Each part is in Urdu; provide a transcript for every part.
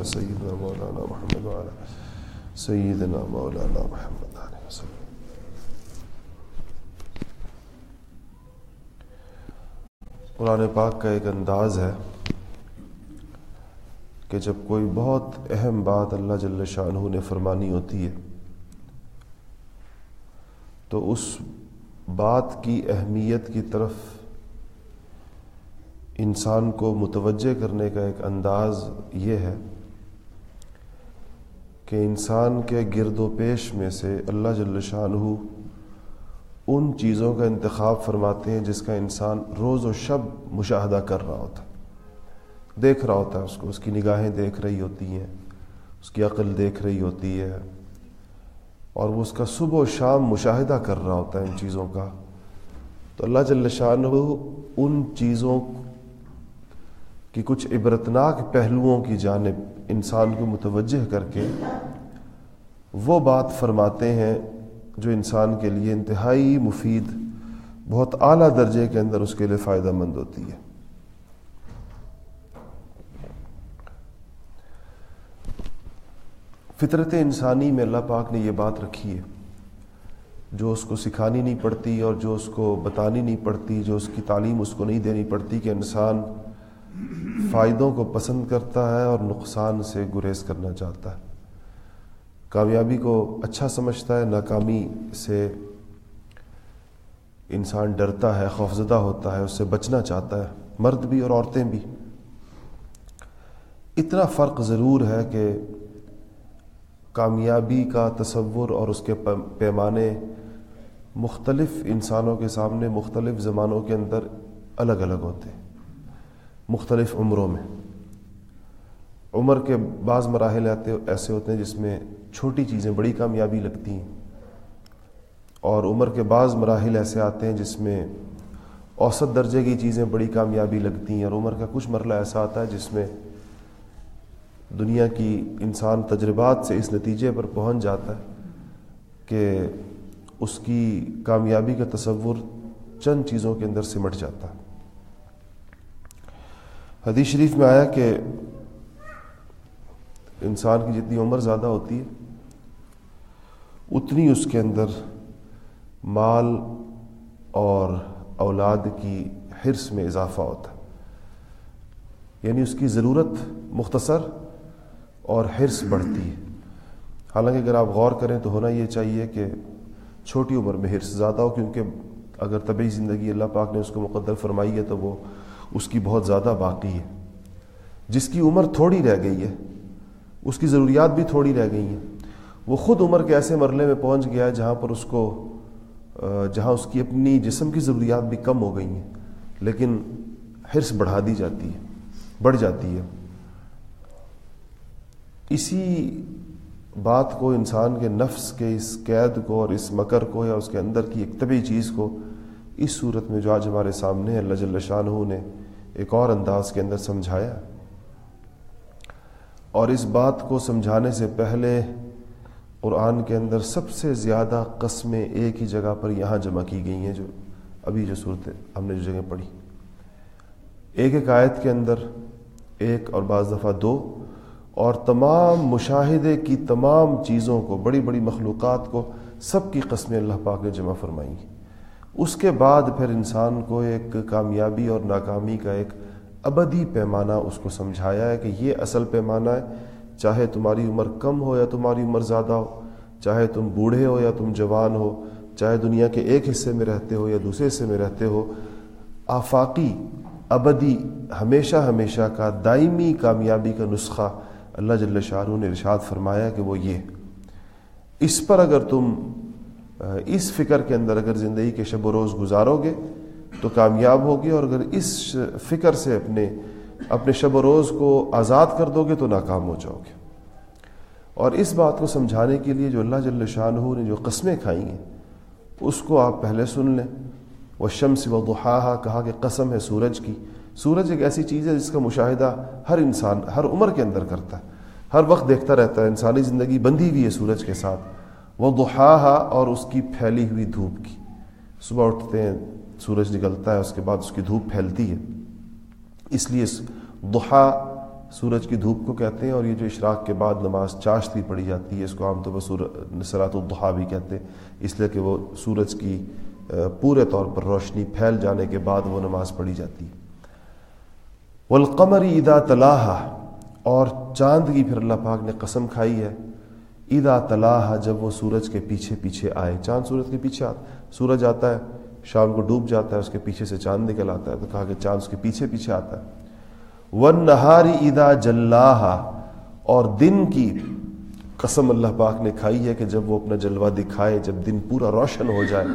على سيدنا مولانا محمد وعلى سيدنا مولانا محمد عليه وسلم قرآن پاک کا ایک انداز ہے کہ جب کوئی بہت اہم بات اللہ جل شاہ نے فرمانی ہوتی ہے، تو اس بات کی اہمیت کی طرف انسان کو متوجہ کرنے کا ایک انداز یہ ہے کہ انسان کے گرد و پیش میں سے اللہ جل شاہ ان چیزوں کا انتخاب فرماتے ہیں جس کا انسان روز و شب مشاہدہ کر رہا ہوتا ہے، دیکھ رہا ہوتا ہے اس کو، اس کی نگاہیں دیکھ رہی ہوتی ہیں، اس کی عقل دیکھ رہی ہوتی ہے، اور وہ اس کا صبح و شام مشاہدہ کر رہا ہوتا ہے ان چیزوں کا۔ تو اللہ جل شاہ ان چیزوں کی کچھ عبرتناک پہلوؤں کی جانب انسان کو متوجہ کر کے وہ بات فرماتے ہیں جو انسان کے لیے انتہائی مفید، بہت اعلیٰ درجے کے اندر اس کے لیے فائدہ مند ہوتی ہے۔ فطرت انسانی میں اللہ پاک نے یہ بات رکھی ہے، جو اس کو سکھانی نہیں پڑتی اور جو اس کو بتانی نہیں پڑتی، جو اس کی تعلیم اس کو نہیں دینی پڑتی کہ انسان فائدوں کو پسند کرتا ہے اور نقصان سے گریز کرنا چاہتا ہے۔ کامیابی کو اچھا سمجھتا ہے، ناکامی سے انسان ڈرتا ہے، خوفزدہ ہوتا ہے، اس سے بچنا چاہتا ہے۔ مرد بھی اور عورتیں بھی۔ اتنا فرق ضرور ہے کہ کامیابی کا تصور اور اس کے پیمانے مختلف انسانوں کے سامنے مختلف زمانوں کے اندر الگ الگ ہوتے ہیں۔ مختلف عمروں میں۔ عمر کے بعض مراحل آتے ایسے ہوتے ہیں جس میں چھوٹی چیزیں بڑی کامیابی لگتی ہیں۔ اور عمر کے بعض مراحل ایسے آتے ہیں جس میں اوسط درجے کی چیزیں بڑی کامیابی لگتی ہیں۔ اور عمر کا کچھ مرحلہ ایسا آتا ہے جس میں دنیا کی انسان تجربات سے اس نتیجے پر پہنچ جاتا ہے کہ اس کی کامیابی کا تصور چند چیزوں کے اندر سمٹ جاتا ہے۔ حدیث شریف میں آیا کہ انسان کی جتنی عمر زیادہ ہوتی ہے، اتنی اس کے اندر مال اور اولاد کی حرص میں اضافہ ہوتا ہے۔ یعنی اس کی ضرورت مختصر اور حرص بڑھتی ہے۔ حالانکہ اگر آپ غور کریں تو ہونا یہ چاہیے کہ چھوٹی عمر میں حرص زیادہ ہو، کیونکہ اگر طبعی زندگی اللہ پاک نے اس کو مقدر فرمائی ہے تو وہ اس کی بہت زیادہ باقی ہے۔ جس کی عمر تھوڑی رہ گئی ہے، اس کی ضروریات بھی تھوڑی رہ گئی ہیں۔ وہ خود عمر کے ایسے مرحلے میں پہنچ گیا ہے جہاں پر اس کو جہاں اس کی اپنی جسم کی ضروریات بھی کم ہو گئی ہیں، لیکن حرص بڑھا دی جاتی ہے، بڑھ جاتی ہے۔ اسی بات کو، انسان کے نفس کے اس قید کو اور اس مکر کو یا اس کے اندر کی ایک طبی چیز کو، اس صورت میں جو آج ہمارے سامنے اللہ جل شاہ نے ایک اور انداز کے اندر سمجھایا۔ اور اس بات کو سمجھانے سے پہلے قرآن کے اندر سب سے زیادہ قسمیں ایک ہی جگہ پر یہاں جمع کی گئی ہیں جو ابھی جو صورت ہم نے جو جگہ پڑھی۔ ایک ایک آیت کے اندر ایک اور بعض دفعہ دو، اور تمام مشاہدے کی تمام چیزوں کو، بڑی بڑی مخلوقات کو سب کی قسمیں اللہ پاک نے جمع فرمائی اس کے بعد پھر انسان کو ایک کامیابی اور ناکامی کا ایک ابدی پیمانہ اس کو سمجھایا ہے کہ یہ اصل پیمانہ ہے۔ چاہے تمہاری عمر کم ہو یا تمہاری عمر زیادہ ہو، چاہے تم بوڑھے ہو یا تم جوان ہو، چاہے دنیا کے ایک حصے میں رہتے ہو یا دوسرے حصے میں رہتے ہو، آفاقی ابدی ہمیشہ ہمیشہ کا دائمی کامیابی کا نسخہ اللہ جل شاہ نے ارشاد فرمایا کہ وہ یہ اس پر اگر تم اس فکر کے اندر اگر زندگی کے شب و روز گزارو گے تو کامیاب ہوگی اور اگر اس فکر سے اپنے اپنے شب و روز کو آزاد کر دو گے تو ناکام ہو جاؤ گے۔ اور اس بات کو سمجھانے کے لیے جو اللہ جل شاہ نے جو قسمیں کھائی ہیں، اس کو آپ پہلے سن لیں۔ وہ شمس و دحا کہا کہ قسم ہے سورج کی۔ سورج ایک ایسی چیز ہے جس کا مشاہدہ ہر انسان، ہر عمر کے اندر کرتا ہے۔ ہر وقت دیکھتا رہتا ہے، انسانی زندگی بندھی ہوئی ہے سورج کے ساتھ۔ وہ دحا اور اس کی پھیلی ہوئی دھوپ کی۔ صبح اٹھتے ہیں، سورج نکلتا ہے، اس کے بعد اس کی دھوپ پھیلتی ہے۔ اس لیے دحا سورج کی دھوپ کو کہتے ہیں اور یہ جو اشراق کے بعد نماز چاشتی پڑھی جاتی ہے، اس کو عام طور پر سرات الدحا بھی کہتے ہیں۔ اس لیے کہ وہ سورج کی پورے طور پر روشنی پھیل جانے کے بعد وہ نماز پڑھی جاتی والقمر ادا طلاح اور چاند کی پھر اللہ پاک نے قسم کھائی ہے۔ ادا طلاح جب وہ سورج کے پیچھے پیچھے آئے، چاند سورج کے پیچھے آتا، سورج آتا ہے، شام کو ڈوب جاتا ہے، اس کے پیچھے سے چاند نکل آتا ہے، تو کہا کہ چاند اس کے پیچھے پیچھے آتا ہے۔ ون نہاری ادا جلاح اور دن کی قسم اللہ پاک نے کھائی ہے کہ جب وہ اپنا جلوہ دکھائے، جب دن پورا روشن ہو جائے،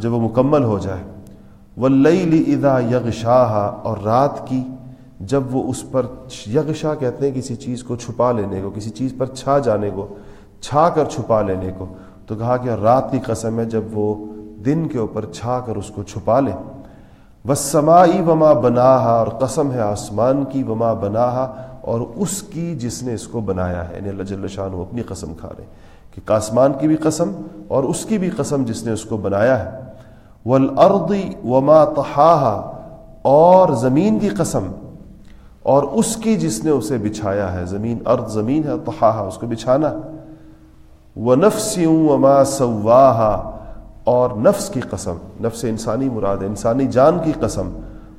جب وہ مکمل ہو جائے۔ و لئی ادا یغشاہ اور رات کی جب وہ اس پر یغشا کہتے ہیں، کسی چیز کو چھپا لینے کو، کسی چیز پر چھا جانے کو چھا کر چھپا لینے کو۔ تو کہا کہ رات کی قسم ہے جب وہ دن کے اوپر چھا کر اس کو چھپا لے۔ وسمائی وما بنا اور قسم ہے آسمان کی وما بنا اور اس کی جس نے اس کو بنایا ہے۔ یعنی اللہ جل شاہ اپنی قسم کھا رہے کہ آسمان کی بھی قسم اور اس کی بھی قسم جس نے اس کو بنایا ہے۔ والارض وما تحاہا اور زمین کی قسم، اور اس کی جس نے اسے بچھایا ہے۔ زمین ارض، زمین ہے تحاہا اس کو بچھانا۔ وہ نفس وما سواہا، اور نفس کی قسم، نفس انسانی مراد انسانی جان کی قسم،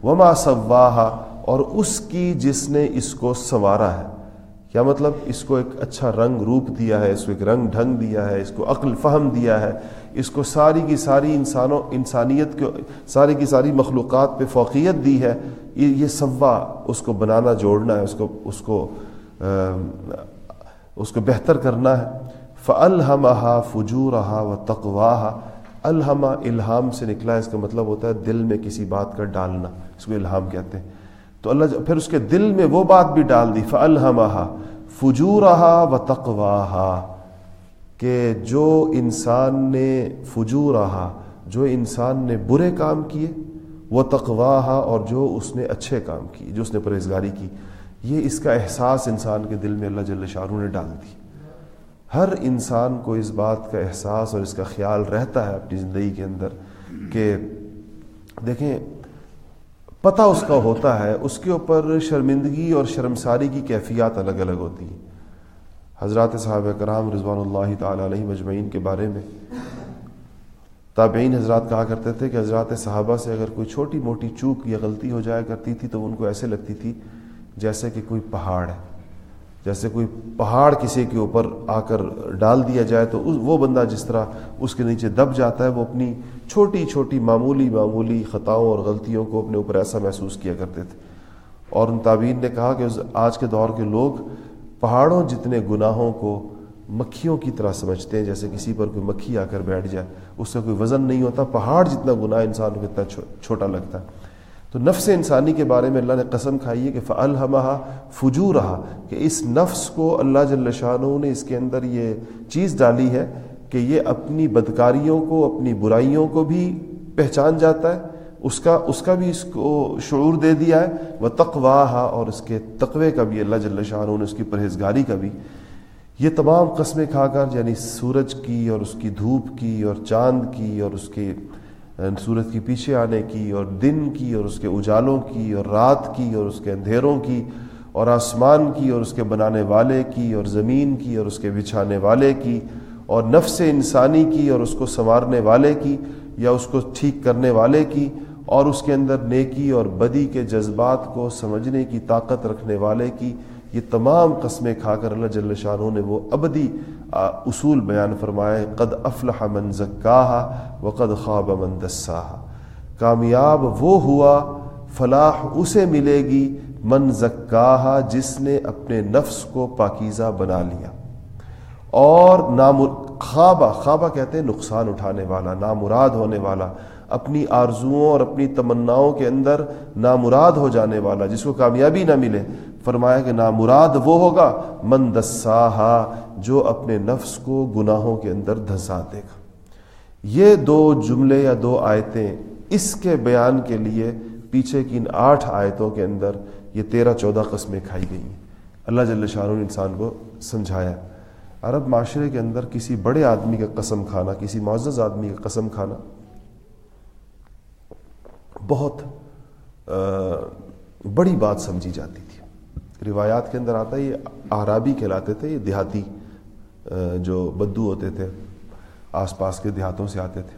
وما سواہا، اور اس کی جس نے اس کو سنوارا ہے۔ کیا مطلب؟ اس کو ایک اچھا رنگ روپ دیا ہے، اس کو ایک رنگ ڈھنگ دیا ہے، اس کو عقل فہم دیا ہے، اس کو ساری کی ساری انسانوں، انسانیت کو، ساری کی ساری مخلوقات پہ فوقیت دی ہے۔ یہ سوا، اس کو بنانا، جوڑنا ہے، اس کو اس کو اس کو بہتر کرنا ہے۔ فلحمہ فجورہا و تقواہا الحما الہام سے نکلا، اس کا مطلب ہوتا ہے دل میں کسی بات کا ڈالنا، اس کو الہام کہتے ہیں۔ تو اللہ پھر اس کے دل میں وہ بات بھی ڈال دی فلحمہ فجور و تقواہا کہ جو انسان نے فجور رہا جو انسان نے برے کام کیے وہ تقواہا اور جو اس نے اچھے کام کی جو اس نے پرہیزگاری کی، یہ اس کا احساس انسان کے دل میں اللہ جل شاہ نے ڈال دی۔ ہر انسان کو اس بات کا احساس اور اس کا خیال رہتا ہے اپنی زندگی کے اندر کہ دیکھیں، پتہ اس کا ہوتا ہے، اس کے اوپر شرمندگی اور شرمساری کی کیفیات الگ الگ ہوتی ہیں۔ حضرات صاحب کرام رضوان اللہ تعالیٰ علیہ مجمعین کے بارے میں تابعین حضرات کہا کرتے تھے کہ حضرات صحابہ سے اگر کوئی چھوٹی موٹی چوک یا غلطی ہو جایا کرتی تھی تو ان کو ایسے لگتی تھی جیسے کہ کوئی پہاڑ ہے۔ جیسے کوئی پہاڑ کسی کے اوپر آ کر ڈال دیا جائے تو وہ بندہ جس طرح اس کے نیچے دب جاتا ہے، وہ اپنی چھوٹی چھوٹی معمولی معمولی خطاؤں اور غلطیوں کو اپنے اوپر ایسا محسوس کیا کرتے تھے۔ اور ان تعبین نے کہا کہ آج کے دور کے لوگ پہاڑوں جتنے گناہوں کو مکھیوں کی طرح سمجھتے ہیں، جیسے کسی پر کوئی مکھی آ کر بیٹھ جائے، اس سے کوئی وزن نہیں ہوتا، پہاڑ جتنا گناہ انسان کو اتنا چھوٹا لگتا۔ ہے تو نفس انسانی کے بارے میں اللہ نے قسم کھائی ہے کہ فلحمہ فجو رہا کہ اس نفس کو اللہ جل شاہ نے اس کے اندر یہ چیز ڈالی ہے کہ یہ اپنی بدکاریوں کو، اپنی برائیوں کو بھی پہچان جاتا ہے، اس کا اس کا بھی اس کو شعور دے دیا ہے وہ تقواہ اور اس کے تقوے کا بھی اللہ جل شاہ نے، اس کی پرہیزگاری کا بھی۔ یہ تمام قسمیں کھا کر یعنی سورج کی اور اس کی دھوپ کی اور چاند کی اور اس کے سورج کی پیچھے آنے کی اور دن کی اور اس کے اجالوں کی اور رات کی اور اس کے اندھیروں کی اور آسمان کی اور اس کے بنانے والے کی اور زمین کی اور اس کے بچھانے والے کی اور نفس انسانی کی اور اس کو سنوارنے والے کی یا اس کو ٹھیک کرنے والے کی اور اس کے اندر نیکی اور بدی کے جذبات کو سمجھنے کی طاقت رکھنے والے کی یہ تمام قسمیں کھا کر اللہ جل شاہ نے وہ ابدی اصول بیان فرمائے، قد افلح من زکاہا و قد خواب من دساہا۔ کامیاب وہ ہوا، فلاح اسے ملے گی من زکاہا جس نے اپنے نفس کو پاکیزہ بنا لیا۔ اور نام خوابہ خوابہ کہتے ہیں نقصان اٹھانے والا، نامراد ہونے والا۔ اپنی آرزوؤں اور اپنی تمناؤں کے اندر نامراد ہو جانے والا، جس کو کامیابی نہ ملے۔ فرمایا کہ نامراد وہ ہوگا من دساہا جو اپنے نفس کو گناہوں کے اندر دھسا دے گا۔ یہ دو جملے یا دو آیتیں اس کے بیان کے لیے پیچھے کی ان آٹھ آیتوں کے اندر یہ تیرہ چودہ قسمیں کھائی گئی ہیں۔ اللہ جل شاہ نے انسان کو سمجھایا۔ عرب معاشرے کے اندر کسی بڑے آدمی کا قسم کھانا، کسی معزز آدمی کا قسم کھانا بہت بڑی بات سمجھی جاتی۔ روایات کے اندر آتا ہے، یہ آرابی کہلاتے تھے، یہ دیہاتی جو بدو ہوتے تھے، آس پاس کے دیہاتوں سے آتے تھے۔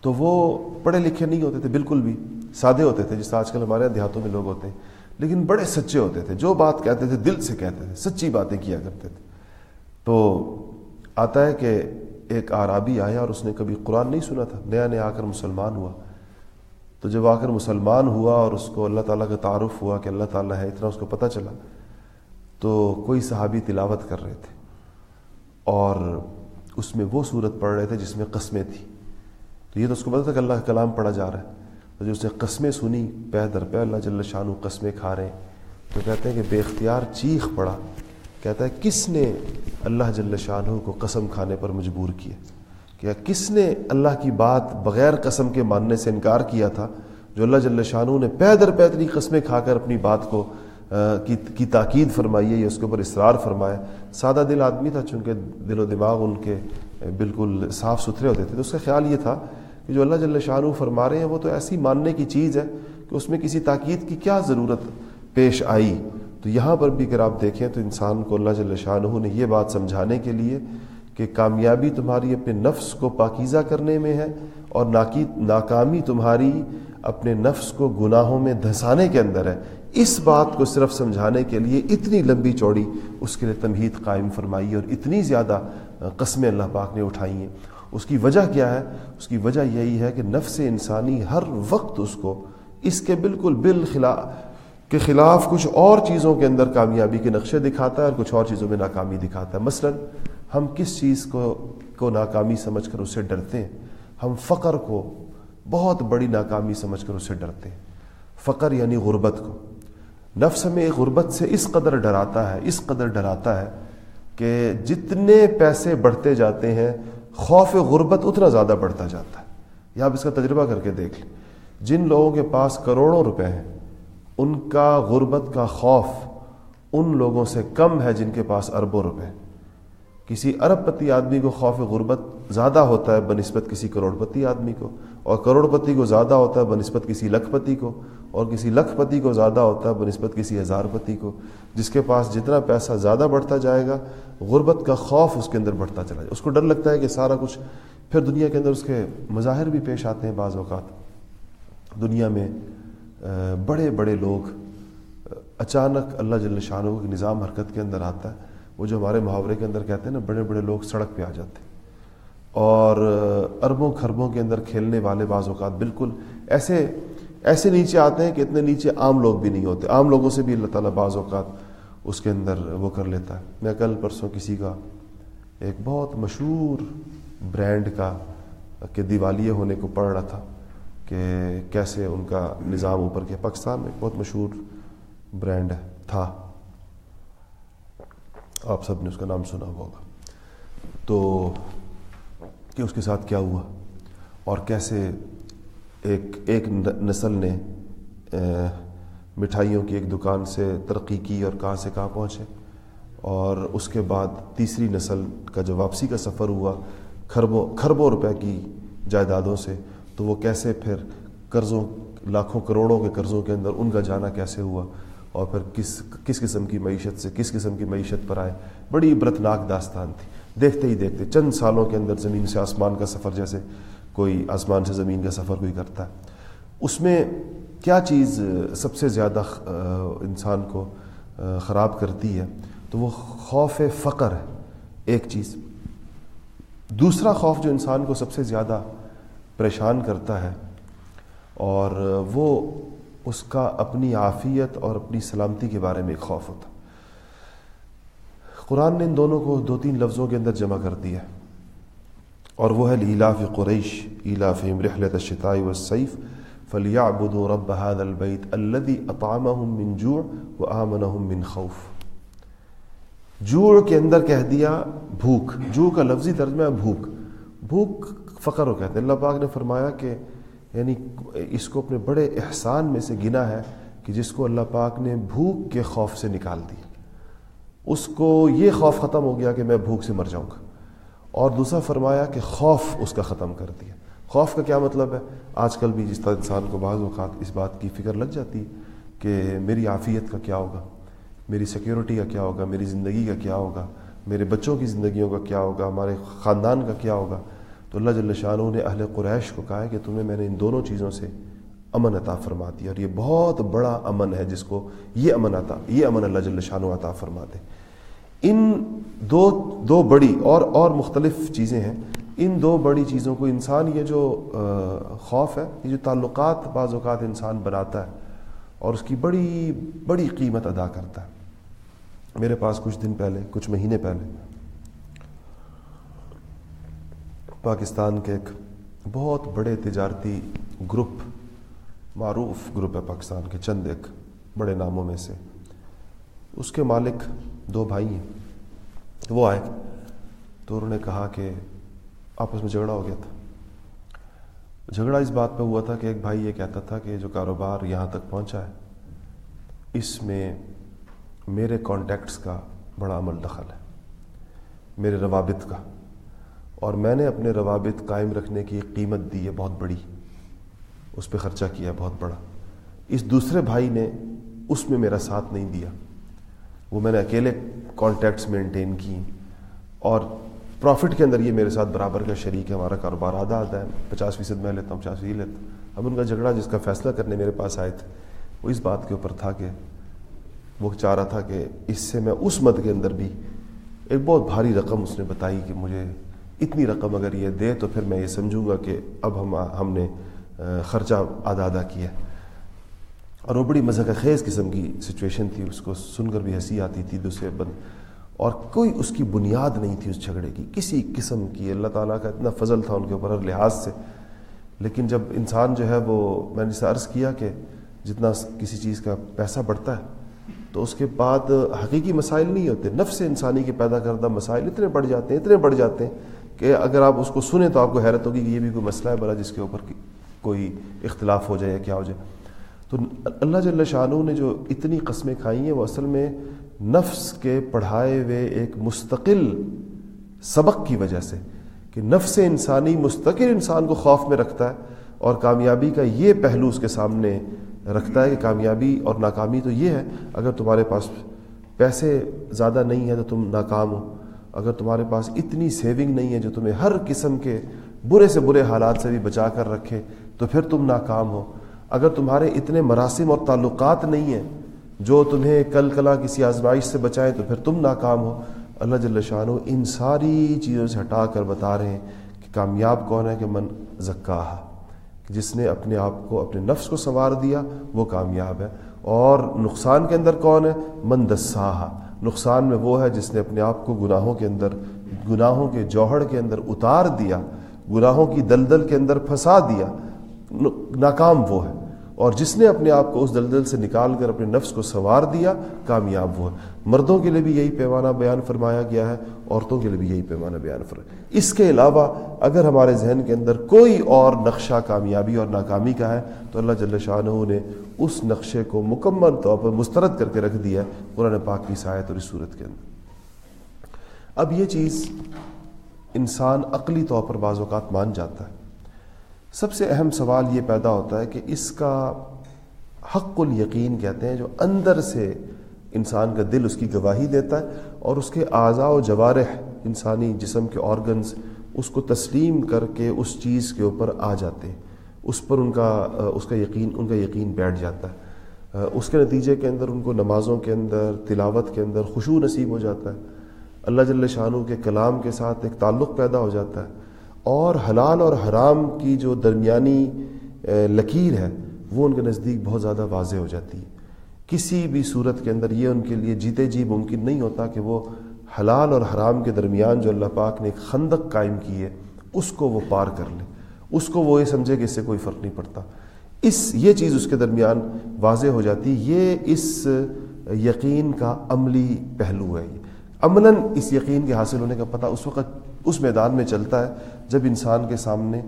تو وہ پڑھے لکھے نہیں ہوتے تھے، بالکل بھی سادے ہوتے تھے جس آج کل ہمارے دیہاتوں میں لوگ ہوتے ہیں۔ لیکن بڑے سچے ہوتے تھے، جو بات کہتے تھے، دل سے کہتے تھے، سچی باتیں کیا کرتے تھے۔ تو آتا ہے کہ ایک آرابی آیا اور اس نے کبھی قرآن نہیں سنا تھا، نیا نیا آ کر مسلمان ہوا۔ تو جب آ کر مسلمان ہوا اور اس کو اللہ تعالیٰ کا تعارف ہوا کہ اللہ تعالیٰ ہے، اتنا اس کو پتہ چلا، تو کوئی صحابی تلاوت کر رہے تھے۔ اور اس میں وہ صورت پڑھ رہے تھے جس میں قسمیں تھیں۔ تو یہ تو اس کو پتا تھا کہ اللہ کا کلام پڑھا جا رہا ہے۔ تو جو اس نے قسمیں سنی، پہ در پہ اللہ جل شاہ قسمیں کھا رہے ہیں۔ تو کہتے ہیں کہ بے اختیار چیخ پڑا۔ کہتا ہے، کس نے اللہ جل شاہ کو قسم کھانے پر مجبور کیا؟ کہ کس نے اللہ کی بات بغیر قسم کے ماننے سے انکار کیا تھا جو اللہ جل شاہ نے پے در پیدری قسمیں کھا کر اپنی بات کو کی کی تاکید فرمائی ہے یا اس کے اوپر اصرار فرمایا سادہ دل آدمی تھا چونکہ دل و دماغ ان کے بالکل صاف ستھرے ہوتے تھے۔ تو اس کا خیال یہ تھا کہ جو اللہ جل شاہ فرما رہے ہیں وہ تو ایسی ماننے کی چیز ہے کہ اس میں کسی تاکید کی کیا ضرورت پیش آئی۔ تو یہاں پر بھی اگر آپ دیکھیں تو انسان کو اللہ جل شاہ نے یہ بات سمجھانے کے لیے کہ کامیابی تمہاری اپنے نفس کو پاکیزہ کرنے میں ہے اور ناکامی تمہاری اپنے نفس کو گناہوں میں دھسانے کے اندر ہے۔ اس بات کو صرف سمجھانے کے لیے اتنی لمبی چوڑی اس کے لیے تمہید قائم فرمائی اور اتنی زیادہ قسمیں اللہ پاک نے اٹھائی ہیں۔ اس کی وجہ کیا ہے؟ اس کی وجہ یہی ہے کہ نفس انسانی ہر وقت اس کو، اس کے بالکل بالخلاف کے خلاف کچھ اور چیزوں کے اندر کامیابی کے نقشے دکھاتا ہے اور کچھ اور چیزوں میں ناکامی دکھاتا ہے۔ مثلا ہم کس چیز کو کو ناکامی سمجھ کر اسے ڈرتے ہیں؟ ہم فقر کو، بہت بڑی ناکامی سمجھ کر اسے ڈرتے ہیں۔ فقر یعنی غربت کو۔ نفس میں غربت سے اس قدر ڈراتا ہے، اس قدر ڈراتا ہے کہ جتنے پیسے بڑھتے جاتے ہیں، خوف غربت اتنا زیادہ بڑھتا جاتا ہے۔ یا آپ اس کا تجربہ کر کے دیکھ لیں۔ جن لوگوں کے پاس کروڑوں روپے ہیں ان کا غربت کا خوف ان لوگوں سے کم ہے جن کے پاس اربوں روپے۔ کسی ارب پتی آدمی کو خوف غربت زیادہ ہوتا ہے بنسبت کسی کروڑ پتی آدمی کو، اور کروڑ پتی کو زیادہ ہوتا ہے بنسبت کسی لکھ پتی کو، اور کسی لکھ پتی کو زیادہ ہوتا ہے بنسبت کسی ہزار پتی کو۔ جس کے پاس جتنا پیسہ زیادہ بڑھتا جائے گا، غربت کا خوف اس کے اندر بڑھتا چلا جائے۔ اس کو ڈر لگتا ہے کہ سارا کچھ پھر دنیا کے اندر اس کے مظاہر بھی پیش آتے ہیں بعض اوقات۔ دنیا میں بڑے بڑے لوگ اچانک اللہ جل شاہ کے نظام حرکت کے اندر آتا ہے۔ وہ جو ہمارے محاورے کے اندر کہتے ہیں نا، بڑے بڑے لوگ سڑک پہ آ جاتے ہیں۔ اور اربوں خربوں کے اندر کھیلنے والے بعض اوقات بالکل ایسے ایسے نیچے آتے ہیں کہ اتنے نیچے عام لوگ بھی نہیں ہوتے۔ عام لوگوں سے بھی اللہ تعالیٰ بعض اوقات اس کے اندر وہ کر لیتا ہے۔ میں کل پرسوں کسی کا ایک بہت مشہور برانڈ کا، کہ دیوالیے ہونے کو پڑھ رہا تھا۔ کہ کیسے ان کا نظام اوپر کے پاکستان میں بہت مشہور برانڈ تھا۔ آپ سب نے اس کا نام سنا ہوگا۔ تو کہ اس کے ساتھ کیا ہوا اور کیسے ایک ایک نسل نے مٹھائیوں کی ایک دکان سے ترقی کی اور کہاں سے کہاں پہنچے اور اس کے بعد تیسری نسل کا جو واپسی کا سفر ہوا، کھربوں کھربوں روپے کی جائیدادوں سے تو وہ کیسے پھر قرضوں، لاکھوں، کروڑوں کے قرضوں کے اندر ان کا جانا کیسے ہوا؟ اور پھر کس کس قسم کی معیشت سے، کس قسم کی معیشت پر آئے؟ بڑی عبرتناک داستان تھی۔ دیکھتے ہی دیکھتے، چند سالوں کے اندر زمین سے آسمان کا سفر جیسے کوئی آسمان سے زمین کا سفر کوئی کرتا۔ ہے اس میں کیا چیز سب سے زیادہ انسان کو خراب کرتی ہے؟ تو وہ خوف فقر ہے، ایک چیز۔ دوسرا خوف جو انسان کو سب سے زیادہ پریشان کرتا ہے اور وہ اس کا اپنی عافیت اور اپنی سلامتی کے بارے میں ایک خوف ہوتا قرآن نے ان دونوں کو دو تین لفظوں کے اندر جمع کر دیا اور وہ ہے لیلاف قریش ایلاف رحلت الشتاء والصیف فلیعبدوا رب هذا البیت الذي اطعمهم من جوع وآمنهم من خوف۔ جوع کے اندر کہہ دیا، بھوک۔ جو کا لفظی ترجمہ ہے بھوک۔ بھوک فقر ہو کہتے ہیں۔ اللہ پاک نے فرمایا کہ یعنی اس کو اپنے بڑے احسان میں سے گنا ہے کہ جس کو اللہ پاک نے بھوک کے خوف سے نکال دی۔ اس کو یہ خوف ختم ہو گیا کہ میں بھوک سے مر جاؤں گا۔ اور دوسرا فرمایا کہ خوف اس کا ختم کر دیا۔ خوف کا کیا مطلب ہے؟ آج کل بھی جس طرح انسان کو بعض اوقات اس بات کی فکر لگ جاتی ہے کہ میری عافیت کا کیا ہوگا؟ میری سیکیورٹی کا کیا ہوگا؟ میری زندگی کا کیا ہوگا؟ میرے بچوں کی زندگیوں کا کیا ہوگا؟ ہمارے خاندان کا کیا ہوگا؟ تو اللہ جل شاہ نے اہل قریش کو کہا ہے کہ تمہیں میں نے ان دونوں چیزوں سے امن عطا فرما دیا اور یہ بہت بڑا امن ہے جس کو یہ امن عطا یہ امن اللہ جل شاہ عطا فرما دے ان دو دو بڑی اور اور مختلف چیزیں ہیں۔ ان دو بڑی چیزوں کو انسان یہ جو خوف ہے، یہ جو تعلقات بعض اوقات انسان بناتا ہے اور اس کی بڑی بڑی قیمت ادا کرتا ہے۔ میرے پاس کچھ دن پہلے، کچھ مہینے پہلے پاکستان کے ایک بہت بڑے تجارتی گروپ، معروف گروپ ہے پاکستان کے، چند ایک بڑے ناموں میں سے۔ اس کے مالک دو بھائی ہیں۔ وہ آئے۔ تو انہوں نے کہا کہ آپس میں جھگڑا ہو گیا تھا۔ جھگڑا اس بات پہ ہوا تھا کہ ایک بھائی یہ کہتا تھا کہ جو کاروبار یہاں تک پہنچا ہے، اس میں میرے کانٹیکٹس کا بڑا عمل دخل ہے، میرے روابط کا۔ اور میں نے اپنے روابط قائم رکھنے کی قیمت دی ہے بہت بڑی۔ اس پہ خرچہ کیا بہت بڑا۔ اس دوسرے بھائی نے اس میں میرا ساتھ نہیں دیا۔ وہ میں نے اکیلے کانٹیکٹس مینٹین کی اور پروفٹ کے اندر یہ میرے ساتھ برابر کا شریک ہے، ہمارا کاروبار آدھا آدھا ہے۔ پچاس فیصد میں لیتا ہوں، پچاس فیصد لیتا ہوں۔ اب ان کا جھگڑا جس کا فیصلہ کرنے میرے پاس آئے تھے، وہ اس بات کے اوپر تھا کہ وہ چاہ رہا تھا کہ اس سے میں اس مد کے اندر بھی ایک بہت بھاری رقم اس نے بتائی کہ مجھے اتنی رقم اگر یہ دے تو پھر میں یہ سمجھوں گا کہ اب ہم ہم نے خرچہ آدھا آدھا کیا۔ اور وہ بڑی مذہق خیز قسم کی سچویشن تھی۔ اس کو سن کر بھی ہنسی آتی تھی دوسرے بند۔ اور کوئی اس کی بنیاد نہیں تھی اس جھگڑے کی۔ کسی قسم کی۔ اللہ تعالیٰ کا اتنا فضل تھا ان کے اوپر ہر لحاظ سے۔ لیکن جب انسان جو ہے وہ میں نے عرض کیا کہ جتنا کسی چیز کا پیسہ بڑھتا ہے، تو اس کے بعد حقیقی مسائل نہیں ہوتے۔ نفس انسانی کے پیدا کردہ مسائل اتنے بڑھ جاتے ہیں، اتنے بڑھ جاتے ہیں کہ اگر آپ اس کو سنیں تو آپ کو حیرت ہوگی کہ یہ بھی کوئی مسئلہ ہے بڑا جس کے اوپر کوئی اختلاف ہو جائے یا کیا ہو جائے۔ تو اللہ جل شاہ نے جو اتنی قسمیں کھائی ہیں وہ اصل میں نفس کے پڑھائے ہوئے ایک مستقل سبق کی وجہ سے کہ نفس انسانی مستقل انسان کو خوف میں رکھتا ہے اور کامیابی کا یہ پہلو اس کے سامنے رکھتا ہے کہ کامیابی اور ناکامی تو یہ ہے، اگر تمہارے پاس پیسے زیادہ نہیں ہیں تو تم ناکام ہو۔ اگر تمہارے پاس اتنی سیونگ نہیں ہے جو تمہیں ہر قسم کے برے سے برے حالات سے بھی بچا کر رکھے، تو پھر تم ناکام ہو۔ اگر تمہارے اتنے مراسم اور تعلقات نہیں ہیں جو تمہیں کل کلا کسی آزمائش سے بچائیں، تو پھر تم ناکام ہو۔ اللہ جل شاہ ان ساری چیزوں سے ہٹا کر بتا رہے ہیں کہ کامیاب کون ہے کہ من زکا جس نے اپنے آپ کو، اپنے نفس کو سنوار دیا، وہ کامیاب ہے۔ اور نقصان کے اندر کون ہے؟ من دساہا نقصان میں وہ ہے جس نے اپنے آپ کو گناہوں کے اندر، گناہوں کے جوہڑ کے اندر اتار دیا، گناہوں کی دلدل کے اندر پھنسا دیا۔ ناکام وہ ہے۔ اور جس نے اپنے آپ کو اس دلدل سے نکال کر اپنے نفس کو سنوار دیا، کامیاب وہ ہے مردوں کے لیے بھی یہی پیمانہ بیان فرمایا گیا ہے، عورتوں کے لیے بھی یہی پیمانہ بیان فرمایا۔ اس کے علاوہ، اگر ہمارے ذہن کے اندر کوئی اور نقشہ کامیابی اور ناکامی کا ہے، تو اللہ جل شاہ نے اس نقشے کو مکمل طور پر مسترد کر کے رکھ دیا ہے قرآن پاک کی سایت اور اس صورت کے اندر۔ اب یہ چیز انسان عقلی طور پر بعض اوقات مان جاتا ہے۔ سب سے اہم سوال یہ پیدا ہوتا ہے کہ اس کا حق الیقین کہتے ہیں جو اندر سے انسان کا دل اس کی گواہی دیتا ہے اور اس کے اعضاء و جوارح انسانی جسم کے آرگنز اس کو تسلیم کر کے اس چیز کے اوپر آ جاتے ہیں۔ اس پر ان کا، اس کا یقین، ان کا یقین بیٹھ جاتا ہے۔ اس کے نتیجے کے اندر، ان کو نمازوں کے اندر، تلاوت کے اندر خوشو نصیب ہو جاتا ہے۔ اللہ جل شاہ کے کلام کے ساتھ ایک تعلق پیدا ہو جاتا ہے۔ اور حلال اور حرام کی جو درمیانی لکیر ہے، وہ ان کے نزدیک بہت زیادہ واضح ہو جاتی ہے۔ کسی بھی صورت کے اندر یہ ان کے لیے جیتے جی ممکن نہیں ہوتا کہ وہ حلال اور حرام کے درمیان جو اللہ پاک نے ایک خندق قائم کی ہے، اس کو وہ پار کر لے۔ اس کو وہ یہ سمجھے کہ اس سے کوئی فرق نہیں پڑتا۔ اس، یہ چیز اس کے درمیان واضح ہو جاتی، یہ اس یقین کا عملی پہلو ہے۔ عملاً اس یقین کے حاصل ہونے کا پتہ اس وقت اس میدان میں چلتا ہے جب انسان کے سامنے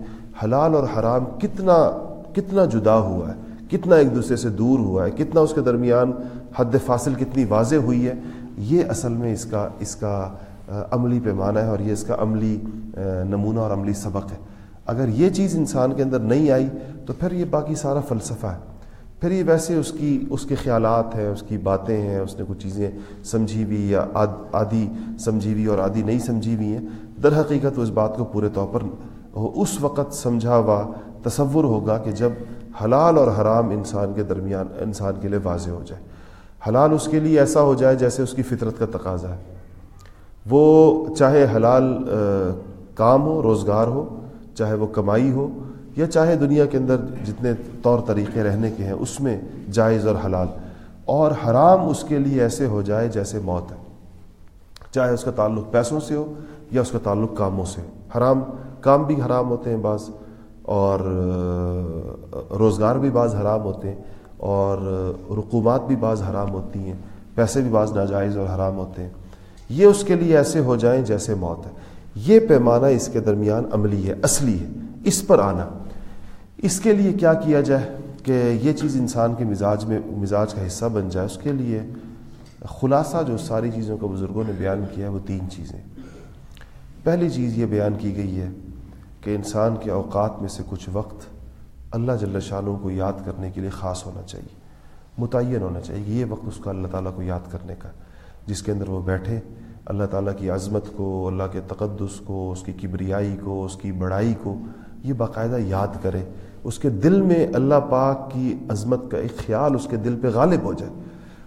حلال اور حرام کتنا کتنا جدا ہوا ہے، کتنا ایک دوسرے سے دور ہوا ہے، کتنا اس کے درمیان حد فاصل کتنی واضح ہوئی ہے، یہ اصل میں اس کا اس کا عملی پیمانہ ہے اور یہ اس کا عملی نمونہ اور عملی سبق ہے۔ اگر یہ چیز انسان کے اندر نہیں آئی تو پھر یہ باقی سارا فلسفہ ہے۔ پھر یہ ویسے اس کی، اس کے خیالات ہیں، اس کی باتیں ہیں، اس نے کچھ چیزیں سمجھی ہوئی یا آدھی سمجھی ہوئی اور آدھی نہیں سمجھی ہوئی ہیں۔ در حقیقت اس بات کو پورے طور پر اس وقت سمجھا ہوا تصور ہوگا کہ جب حلال اور حرام انسان کے درمیان، انسان کے لیے واضح ہو جائے۔ حلال اس کے لیے ایسا ہو جائے جیسے اس کی فطرت کا تقاضا ہے۔ وہ چاہے حلال کام ہو، روزگار ہو، چاہے وہ کمائی ہو یا چاہے دنیا کے اندر جتنے طور طریقے رہنے کے ہیں، اس میں جائز اور حلال۔ اور حرام اس کے لیے ایسے ہو جائے جیسے موت ہے۔ چاہے اس کا تعلق پیسوں سے ہو یا اس کا تعلق کاموں سے۔ ہو حرام، کام بھی حرام ہوتے ہیں بعض، اور روزگار بھی بعض حرام ہوتے ہیں، اور رقومات بھی بعض حرام ہوتی ہیں۔ پیسے بھی بعض ناجائز اور حرام ہوتے ہیں۔ یہ اس کے لیے ایسے ہو جائیں جیسے موت ہے۔ یہ پیمانہ اس کے درمیان عملی ہے، اصلی ہے۔ اس پر آنا۔ اس کے لیے کیا کیا جائے کہ یہ چیز انسان کے مزاج میں، مزاج کا حصہ بن جائے، اس کے لیے خلاصہ جو ساری چیزوں کو بزرگوں نے بیان کیا ہے، وہ تین چیزیں۔ پہلی چیز یہ بیان کی گئی ہے کہ انسان کے اوقات میں سے کچھ وقت اللہ جل شاہ کو یاد کرنے کے لیے خاص ہونا چاہیے، متعین ہونا چاہیے، یہ وقت اس کا اللہ تعالیٰ کو یاد کرنے کا۔ جس کے اندر وہ بیٹھے، اللہ تعالیٰ کی عظمت کو، اللہ کے تقدس کو، اس کی کبریائی کو، اس کی بڑائی کو یہ باقاعدہ یاد کرے اس کے دل میں اللہ پاک کی عظمت کا ایک خیال اس کے دل پہ غالب ہو جائے۔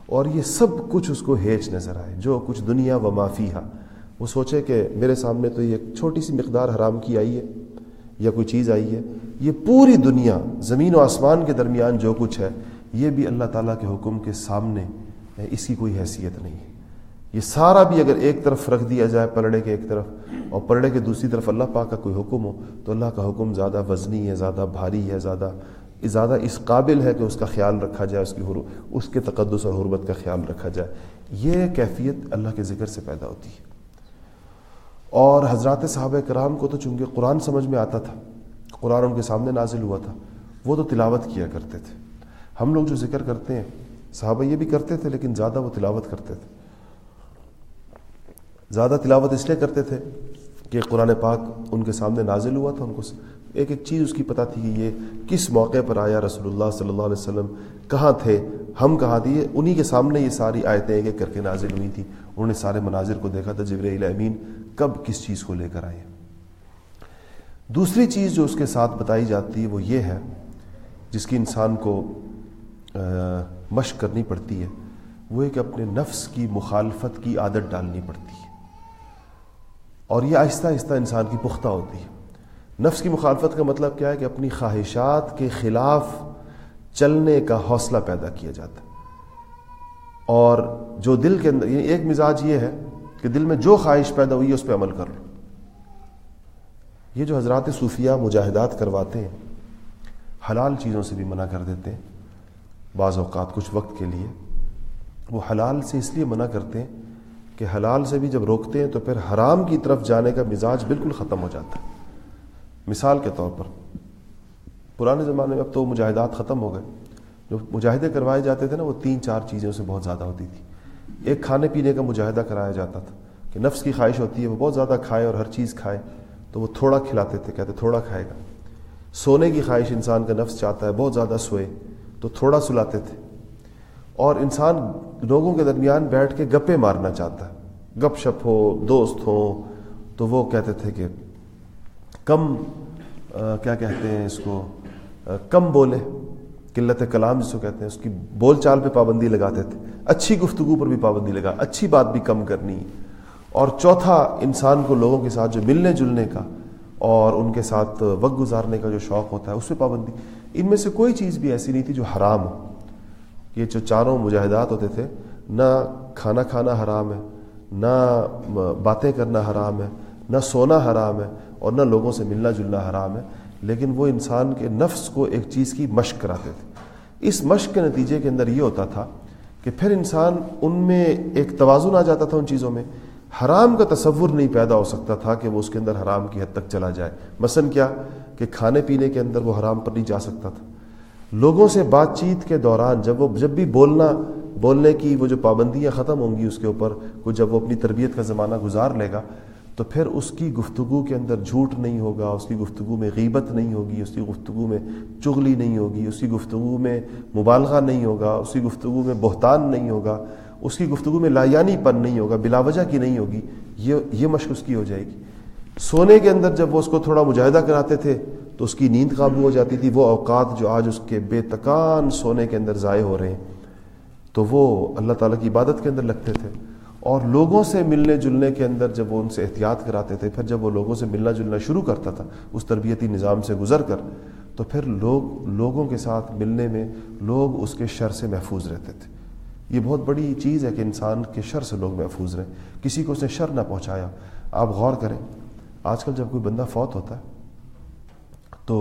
اور یہ سب کچھ اس کو ہیچ نظر آئے، جو کچھ دنیا و معافی ہا وہ سوچے کہ میرے سامنے تو یہ چھوٹی سی مقدار حرام کی آئی ہے یا کوئی چیز آئی ہے۔ یہ پوری دنیا، زمین و آسمان کے درمیان جو کچھ ہے، یہ بھی اللہ تعالیٰ کے حکم کے سامنے اس کی کوئی حیثیت نہیں ہے۔ یہ سارا بھی اگر ایک طرف رکھ دیا جائے پلڑے کے ایک طرف اور پلڑے کے دوسری طرف اللہ پاک کا کوئی حکم ہو تو اللہ کا حکم زیادہ وزنی ہے، زیادہ بھاری ہے، زیادہ زیادہ اس قابل ہے کہ اس کا خیال رکھا جائے، اس کی اس کے تقدس اور حربت کا خیال رکھا جائے۔ یہ کیفیت اللہ کے ذکر سے پیدا ہوتی ہے۔ اور حضرات صحابہ کرام کو تو چونکہ قرآن سمجھ میں آتا تھا، قرآن ان کے سامنے نازل ہوا تھا، وہ تو تلاوت کیا کرتے تھے۔ ہم لوگ جو ذکر کرتے ہیں، صحابہ یہ بھی کرتے تھے لیکن زیادہ وہ تلاوت کرتے تھے۔ زیادہ تلاوت اس لیے کرتے تھے کہ قرآن پاک ان کے سامنے نازل ہوا تھا ان کو۔ ایک ایک چیز اس کی پتہ تھی کہ یہ کس موقع پر آیا رسول اللہ صلی اللہ علیہ وسلم، کہاں تھے، ہم کہاں تھے انہی کے سامنے یہ ساری آیتیں ایک ایک کر کے نازل ہوئی تھیں۔ انہوں نے سارے مناظر کو دیکھا تھا جبر امین، کب کس چیز کو لے کر آئے۔ دوسری چیز جو اس کے ساتھ بتائی جاتی ہے وہ یہ ہے، جس کی انسان کو مشق کرنی پڑتی ہے، وہ ایک اپنے نفس کی مخالفت کی عادت ڈالنی پڑتی۔ ہے اور یہ آہستہ آہستہ انسان کی پختہ ہوتی ہے۔ نفس کی مخالفت کا مطلب کیا ہے کہ اپنی خواہشات کے خلاف چلنے کا حوصلہ پیدا کیا جاتا ہے۔ اور جو دل کے اندر یعنی ایک مزاج یہ ہے کہ دل میں جو خواہش پیدا ہوئی ہے اس پہ عمل کر لو۔ یہ جو حضرات صوفیہ مجاہدات کرواتے ہیں، حلال چیزوں سے بھی منع کر دیتے ہیں۔ بعض اوقات کچھ وقت کے لیے وہ حلال سے اس لیے منع کرتے ہیں کہ حلال سے بھی جب روکتے ہیں تو پھر حرام کی طرف جانے کا مزاج بالکل ختم ہو جاتا ہے۔ مثال کے طور پر، پرانے زمانے میں اب تو مجاہدات ختم ہو گئے۔ جو مجاہدے کروائے جاتے تھے نا، وہ تین چار چیزیں سے بہت زیادہ ہوتی تھی ایک کھانے پینے کا مجاہدہ کرایا جاتا تھا کہ نفس کی خواہش ہوتی ہے، وہ بہت زیادہ کھائے اور ہر چیز کھائے، تو وہ تھوڑا کھلاتے تھے، کہتے تھوڑا کھائے گا۔ سونے کی خواہش انسان کا نفس چاہتا ہے، بہت زیادہ سوئے، تو تھوڑا سلاتے تھے۔ اور انسان لوگوں کے درمیان بیٹھ کے گپے مارنا چاہتا ہے۔ گپ شپ ہو، دوست ہو، تو وہ کہتے تھے کہ کم کیا کہتے ہیں اس کو؟ کم بولے۔ قلت کلام جس کو کہتے ہیں، اس کی بول چال پہ پابندی لگاتے تھے۔ اچھی گفتگو پر بھی پابندی لگا، اچھی بات بھی کم کرنی۔ اور چوتھا، انسان کو لوگوں کے ساتھ جو ملنے جلنے کا اور ان کے ساتھ وقت گزارنے کا جو شوق ہوتا ہے، اس پہ پابندی۔ ان میں سے کوئی چیز بھی ایسی نہیں تھی جو حرام ہو۔ یہ جو چاروں مجاہدات ہوتے تھے، نہ کھانا کھانا حرام ہے، نہ باتیں کرنا حرام ہے، نہ سونا حرام ہے، اور نہ لوگوں سے ملنا جلنا حرام ہے، لیکن وہ انسان کے نفس کو ایک چیز کی مشق کراتے تھے۔ اس مشق کے نتیجے کے اندر یہ ہوتا تھا کہ پھر انسان ان میں ایک توازن آ جاتا تھا ان چیزوں میں۔ حرام کا تصور نہیں پیدا ہو سکتا تھا کہ وہ اس کے اندر حرام کی حد تک چلا جائے۔ مثلا کیا کہ کھانے پینے کے اندر وہ حرام پر نہیں جا سکتا تھا۔ لوگوں سے بات چیت کے دوران جب وہ جب بھی بولنا، بولنے کی وہ جو پابندیاں ختم ہوں گی اس کے اوپر کو جب وہ اپنی تربیت کا زمانہ گزار لے گا، تو پھر اس کی گفتگو کے اندر جھوٹ نہیں ہوگا، اس کی گفتگو میں غیبت نہیں ہوگی، اس کی گفتگو میں چغلی نہیں ہوگی، اس کی گفتگو میں مبالغہ نہیں ہوگا، اس کی گفتگو میں بہتان نہیں ہوگا، اس کی گفتگو میں لایانی پن نہیں ہوگا، بلا وجہ کی نہیں ہوگی، یہ یہ مشق اس کی ہو جائے گی۔ سونے کے اندر جب وہ اس کو تھوڑا مجاہدہ کراتے تھے تو اس کی نیند قابو ہو جاتی تھی، وہ اوقات جو آج اس کے بے تکان سونے کے اندر ضائع ہو رہے ہیں۔ تو وہ اللہ تعالیٰ کی عبادت کے اندر لگتے تھے۔ اور لوگوں سے ملنے جلنے کے اندر جب وہ ان سے احتیاط کراتے تھے، پھر جب وہ لوگوں سے ملنا جلنا شروع کرتا تھا، اس تربیتی نظام سے گزر کر، تو پھر لوگ، لوگوں کے ساتھ ملنے میں لوگ اس کے شر سے محفوظ رہتے تھے۔ یہ بہت بڑی چیز ہے کہ انسان کے شر سے لوگ محفوظ رہیں۔ کسی کو اس نے شر نہ پہنچایا۔ آپ غور کریں، آج کل جب کوئی بندہ فوت ہوتا ہے تو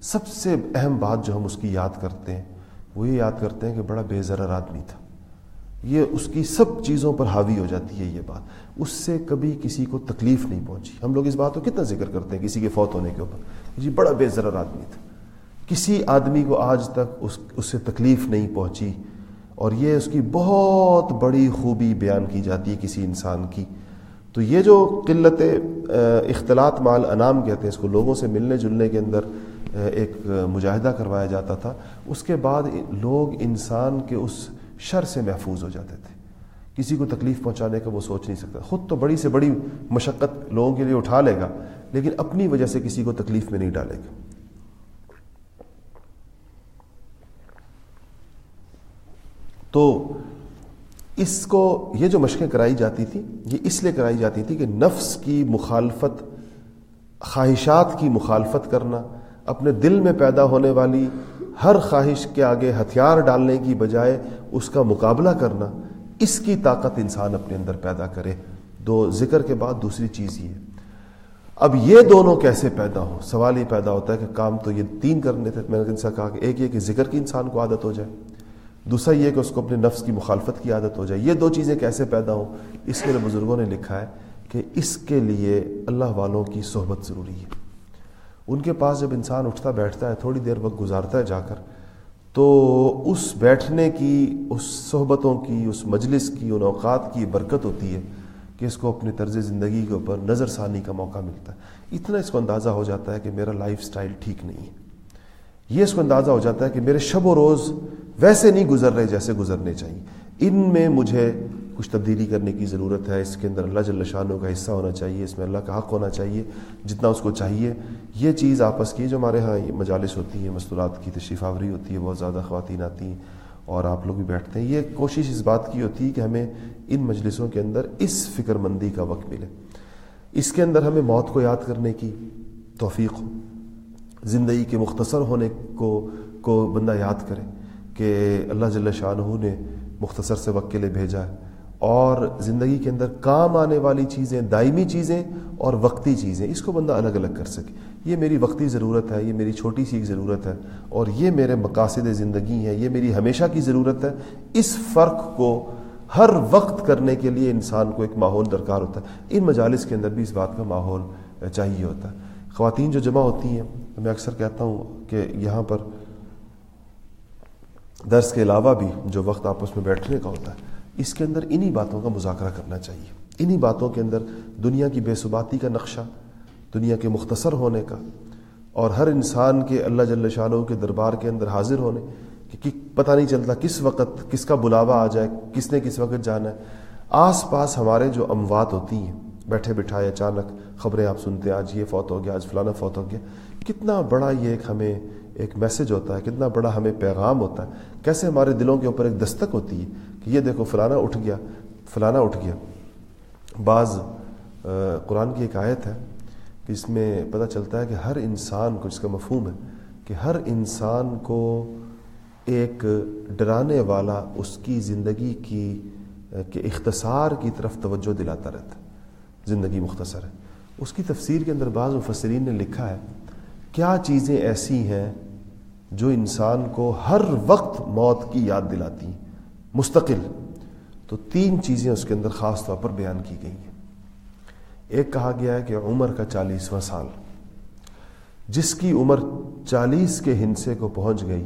سب سے اہم بات جو ہم اس کی یاد کرتے ہیں، وہ یہ یاد کرتے ہیں کہ بڑا بے ضرر آدمی تھا۔ یہ اس کی سب چیزوں پر حاوی ہو جاتی ہے، یہ بات۔ اس سے کبھی کسی کو تکلیف نہیں پہنچی۔ ہم لوگ اس بات کو کتنا ذکر کرتے ہیں، کسی کے فوت ہونے کے اوپر۔ جی بڑا بے ضرر آدمی تھا۔ کسی آدمی کو آج تک اس اس سے تکلیف نہیں پہنچی، اور یہ اس کی بہت بڑی خوبی بیان کی جاتی ہے کسی انسان کی۔ تو یہ جو قلت اختلاط مال انعام کہتے ہیں، اس کو لوگوں سے ملنے جلنے کے اندر ایک مجاہدہ کروایا جاتا تھا، اس کے بعد لوگ انسان کے اس شر سے محفوظ ہو جاتے تھے۔ کسی کو تکلیف پہنچانے کا وہ سوچ نہیں سکتا۔ خود تو بڑی سے بڑی مشقت لوگوں کے لیے اٹھا لے گا، لیکن اپنی وجہ سے کسی کو تکلیف میں نہیں ڈالے گا۔ تو اس کو یہ جو مشقیں کرائی جاتی تھی، یہ اس لیے کرائی جاتی تھی کہ نفس کی مخالفت، خواہشات کی مخالفت کرنا، اپنے دل میں پیدا ہونے والی ہر خواہش کے آگے ہتھیار ڈالنے کی بجائے اس کا مقابلہ کرنا، اس کی طاقت انسان اپنے اندر پیدا کرے۔ دو، ذکر کے بعد دوسری چیز یہ۔ اب یہ دونوں کیسے پیدا ہو سوال یہ پیدا ہوتا ہے کہ کام تو یہ تین کرنے تھے، میں نے ان سے کہا کہ ایک یہ کہ ذکر کی انسان کو عادت ہو جائے۔ دوسرا یہ کہ اس کو اپنے نفس کی مخالفت کی عادت ہو جائے۔ یہ دو چیزیں کیسے پیدا ہوں؟ اس کے لیے بزرگوں نے لکھا ہے کہ اس کے لیے اللہ والوں کی صحبت ضروری ہے۔ ان کے پاس جب انسان اٹھتا بیٹھتا ہے، تھوڑی دیر وقت گزارتا ہے جا کر، تو اس بیٹھنے کی، اس صحبتوں کی، اس مجلس کی، ان اوقات کی برکت ہوتی ہے کہ اس کو اپنے طرز زندگی کے اوپر نظر ثانی کا موقع ملتا ہے۔ اتنا اس کو اندازہ ہو جاتا ہے کہ میرا لائف سٹائل ٹھیک نہیں ہے۔ یہ اس کو اندازہ ہو جاتا ہے کہ میرے شب و روز ویسے نہیں گزر رہے جیسے گزرنے چاہیے۔ ان میں مجھے کچھ تبدیلی کرنے کی ضرورت ہے۔ اس کے اندر اللہ جل شانوں کا حصہ ہونا چاہیے۔ اس میں اللہ کا حق ہونا چاہیے۔ جتنا اس کو چاہیے۔ یہ چیز آپس کی جو ہمارے ہاں مجالس ہوتی ہیں، مستورات کی تشریف آوری ہوتی ہے بہت زیادہ خواتین آتی ہیں اور آپ لوگ بھی بیٹھتے ہیں۔ یہ کوشش اس بات کی ہوتی ہے کہ ہمیں ان مجلسوں کے اندر اس فکر مندی کا وقت ملے۔ اس کے اندر ہمیں موت کو یاد کرنے کی توفیق ہو۔ زندگی کے مختصر ہونے کو کو بندہ یاد کرے۔ کہ اللہ جل شاہ نے مختصر سے وقت کے لیے بھیجا ہے۔ اور زندگی کے اندر کام آنے والی چیزیں، دائمی چیزیں اور وقتی چیزیں، اس کو بندہ الگ الگ کر سکے۔ یہ میری وقتی ضرورت ہے، یہ میری چھوٹی سی ایک ضرورت ہے اور یہ میرے مقاصد زندگی ہے یہ میری ہمیشہ کی ضرورت ہے۔ اس فرق کو ہر وقت کرنے کے لیے انسان کو ایک ماحول درکار ہوتا ہے۔ ان مجالس کے اندر بھی اس بات کا ماحول چاہیے ہوتا ہے۔ خواتین جو جمع ہوتی ہیں، میں اکثر کہتا ہوں کہ یہاں پر درس کے علاوہ بھی جو وقت آپس میں بیٹھنے کا ہوتا ہے، اس کے اندر انہی باتوں کا مذاکرہ کرنا چاہیے۔ انہی باتوں کے اندر دنیا کی بے ثباتی کا نقشہ، دنیا کے مختصر ہونے کا، اور ہر انسان کے اللہ جل شاہ کے دربار کے اندر حاضر ہونے کہ پتہ نہیں چلتا کس وقت کس کا بلاوا آ جائے، کس نے کس وقت جانا ہے۔ آس پاس ہمارے جو اموات ہوتی ہیں، بیٹھے بٹھائے اچانک خبریں آپ سنتے ہیں، آج یہ فوت ہو گیا، آج فلانا فوت ہو گیا، کتنا بڑا یہ ایک ہمیں ایک میسج ہوتا ہے، کتنا بڑا ہمیں پیغام ہوتا ہے۔ کیسے ہمارے دلوں کے اوپر ایک دستک ہوتی ہے کہ یہ دیکھو، فلانا اٹھ گیا، فلانا اٹھ گیا۔ بعض قرآن کی ایک آیت ہے کہ اس میں پتہ چلتا ہے کہ ہر انسان کو، جس کا مفہوم ہے، کہ ہر انسان کو ایک ڈرانے والا اس کی زندگی کی کہ اختصار کی طرف توجہ دلاتا رہتا ہے۔ زندگی مختصر ہے۔ اس کی تفسیر کے اندر بعض مفسرین نے لکھا ہے کیا چیزیں ایسی ہیں جو انسان کو ہر وقت موت کی یاد دلاتی ہیں؟ مستقل. تو تین چیزیں اس کے اندر خاص طور پر بیان کی گئی ہیں۔ ایک کہا گیا ہے کہ عمر کا چالیسواں سال۔ جس کی عمر چالیس کے ہنسے کو پہنچ گئی،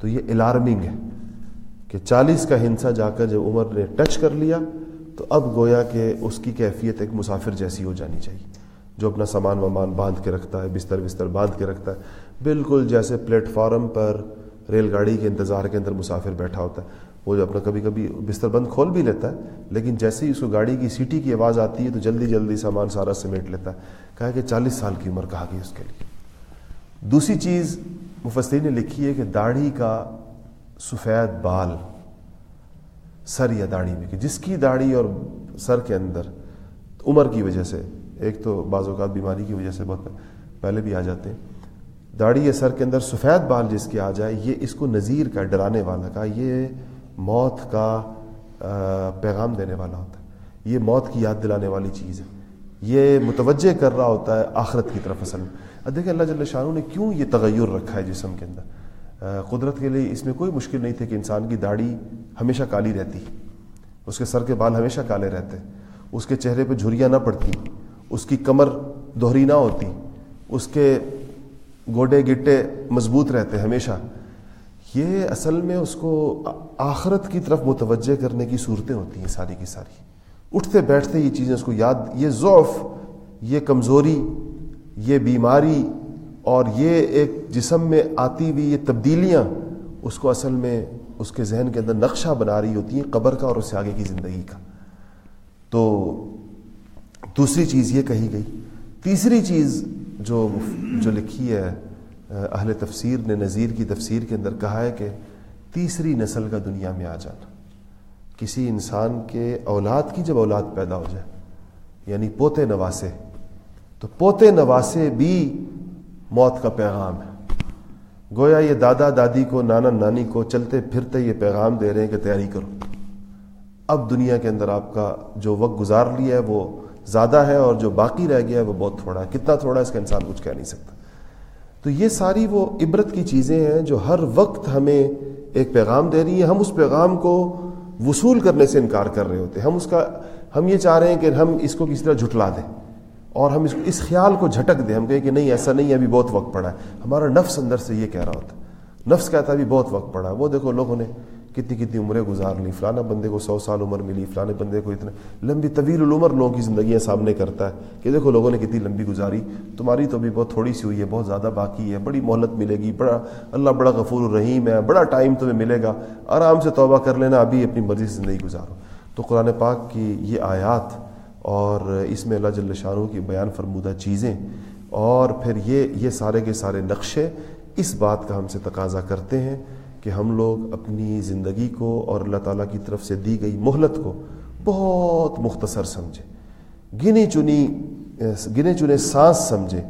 تو یہ الارمنگ ہے کہ چالیس کا ہنسا جا کر جب عمر نے ٹچ کر لیا، تو اب گویا کہ اس کی کیفیت ایک مسافر جیسی ہو جانی چاہیے۔ جو اپنا سامان وامان باندھ کے رکھتا ہے، بستر بستر باندھ کے رکھتا ہے۔ بالکل جیسے پلیٹ فارم پر ریل گاڑی کے انتظار کے اندر مسافر بیٹھا ہوتا ہے۔ وہ جو اپنا کبھی کبھی بستر بند کھول بھی لیتا ہے، لیکن جیسے ہی اس کو گاڑی کی سیٹی کی آواز آتی ہے تو جلدی جلدی سامان سارا سمیٹ لیتا ہے۔ کہا کہ چالیس سال کی عمر کہا گئی اس کے لیے۔ دوسری چیز مفسرین نے لکھی ہے کہ داڑھی کا سفید بال سر یا داڑھی میں، کہ جس کی داڑھی اور سر کے اندر، عمر کی وجہ سے ایک تو بعض اوقات بیماری کی وجہ سے بہت پہلے بھی آ جاتے ہیں۔ داڑھی یا سر کے اندر سفید بال جس کے آ جائے، یہ اس کو نظیر کا، ڈرانے والا کا، یہ موت کا پیغام دینے والا ہوتا ہے۔ یہ موت کی یاد دلانے والی چیز ہے۔ یہ متوجہ کر رہا ہوتا ہے آخرت کی طرف اصل میں۔ اب دیکھیں اللہ جل شاہ نے کیوں یہ تغیر رکھا ہے جسم کے اندر؟ قدرت کے لیے اس میں کوئی مشکل نہیں تھی کہ انسان کی داڑھی ہمیشہ کالی رہتی۔ اس کے سر کے بال ہمیشہ کالے رہتے۔ اس کے چہرے پہ جھریاں نہ پڑتی۔ اس کی کمر دوہری نہ ہوتی، اس کے گوڈے گٹے مضبوط رہتے ہمیشہ۔ یہ اصل میں اس کو آخرت کی طرف متوجہ کرنے کی صورتیں ہوتی ہیں ساری کی ساری۔ اٹھتے بیٹھتے یہ چیزیں اس کو یاد، یہ ضعف، یہ کمزوری، یہ بیماری اور یہ ایک جسم میں آتی ہوئی یہ تبدیلیاں اس کو اصل میں اس کے ذہن کے اندر نقشہ بنا رہی ہوتی ہیں قبر کا اور اس سے آگے کی زندگی کا۔ تو دوسری چیز یہ کہی گئی۔ تیسری چیز جو جو لکھی ہے اہل تفسیر نے، نذیر کی تفسیر کے اندر کہا ہے کہ تیسری نسل کا دنیا میں آ جانا۔ کسی انسان کے اولاد کی جب اولاد پیدا ہو جائے یعنی پوتے نواسے، تو پوتے نواسے بھی موت کا پیغام ہے۔ گویا یہ دادا دادی کو، نانا نانی کو، چلتے پھرتے یہ پیغام دے رہے ہیں کہ تیاری کرو۔ اب دنیا کے اندر آپ کا جو وقت گزار لیا ہے، وہ زیادہ ہے اور جو باقی رہ گیا ہے وہ بہت تھوڑا ہے۔ کتنا تھوڑا ہے، اس کا انسان کچھ کہہ نہیں سکتا۔ تو یہ ساری وہ عبرت کی چیزیں ہیں جو ہر وقت ہمیں ایک پیغام دے رہی ہیں۔ ہم اس پیغام کو وصول کرنے سے انکار کر رہے ہوتے ہیں۔ ہم اس کا، ہم یہ چاہ رہے ہیں کہ ہم اس کو کسی طرح جھٹلا دیں اور ہم اس اس خیال کو جھٹک دیں۔ ہم کہیں کہ نہیں، ایسا نہیں ہے، ابھی بہت وقت پڑا ہے۔ ہمارا نفس اندر سے یہ کہہ رہا ہوتا ہے۔ نفس کہتا ہے، ابھی بہت وقت پڑا ہے۔ وہ دیکھو، لوگوں نے کتنی کتنی عمریں گزار لی فلانا بندے کو سو سال عمر ملی، فلانے بندے کو اتنے۔ لمبی طویل العمر لوگوں کی زندگیاں سامنے کرتا ہے کہ دیکھو لوگوں نے کتنی لمبی گزاری۔ تمہاری تو ابھی بہت تھوڑی سی ہوئی ہے، بہت زیادہ باقی ہے، بڑی مہلت ملے گی، بڑا اللہ بڑا غفور الرحیم ہے، بڑا ٹائم تمہیں ملے گا۔ آرام سے توبہ کر لینا، ابھی اپنی مرضی سے زندگی گزارو۔ تو قرآن پاک کی یہ آیات اور اس میں اللہ جل شاہ کی بیان فرمودہ چیزیں اور پھر یہ یہ سارے کے سارے نقشے اس بات کا ہم سے تقاضا کرتے ہیں۔ کہ ہم لوگ اپنی زندگی کو اور اللہ تعالیٰ کی طرف سے دی گئی مہلت کو بہت مختصر سمجھیں گنی چنی، گنے چنے سانس سمجھیں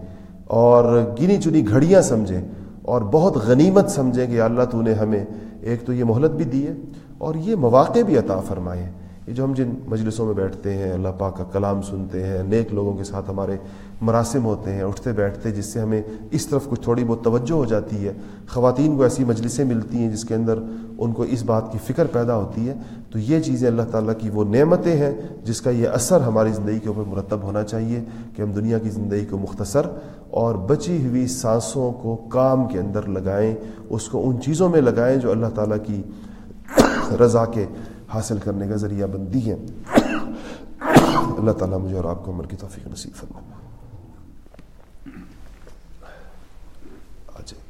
اور گنی چنی گھڑیاں سمجھیں اور بہت غنیمت سمجھیں کہ اللہ تو نے ہمیں ایک تو یہ مہلت بھی دی ہے اور یہ مواقع بھی عطا فرمائے۔ یہ جو ہم جن مجلسوں میں بیٹھتے ہیں، اللہ پاک کا کلام سنتے ہیں، نیک لوگوں کے ساتھ ہمارے مراسم ہوتے ہیں، اٹھتے بیٹھتے، جس سے ہمیں اس طرف کچھ تھوڑی بہت توجہ ہو جاتی ہے۔ خواتین کو ایسی مجلسیں ملتی ہیں جس کے اندر ان کو اس بات کی فکر پیدا ہوتی ہے۔ تو یہ چیزیں اللہ تعالیٰ کی وہ نعمتیں ہیں جس کا یہ اثر ہماری زندگی کے اوپر مرتب ہونا چاہیے کہ ہم دنیا کی زندگی کو مختصر اور بچی ہوئی سانسوں کو کام کے اندر لگائیں، اس کو ان چیزوں میں لگائیں جو اللہ تعالیٰ کی رضا کے حاصل کرنے کا ذریعہ بندی ہے اللہ تعالیٰ مجھے اور آپ کو عمل کی توفیق نصیب فرما آ جائے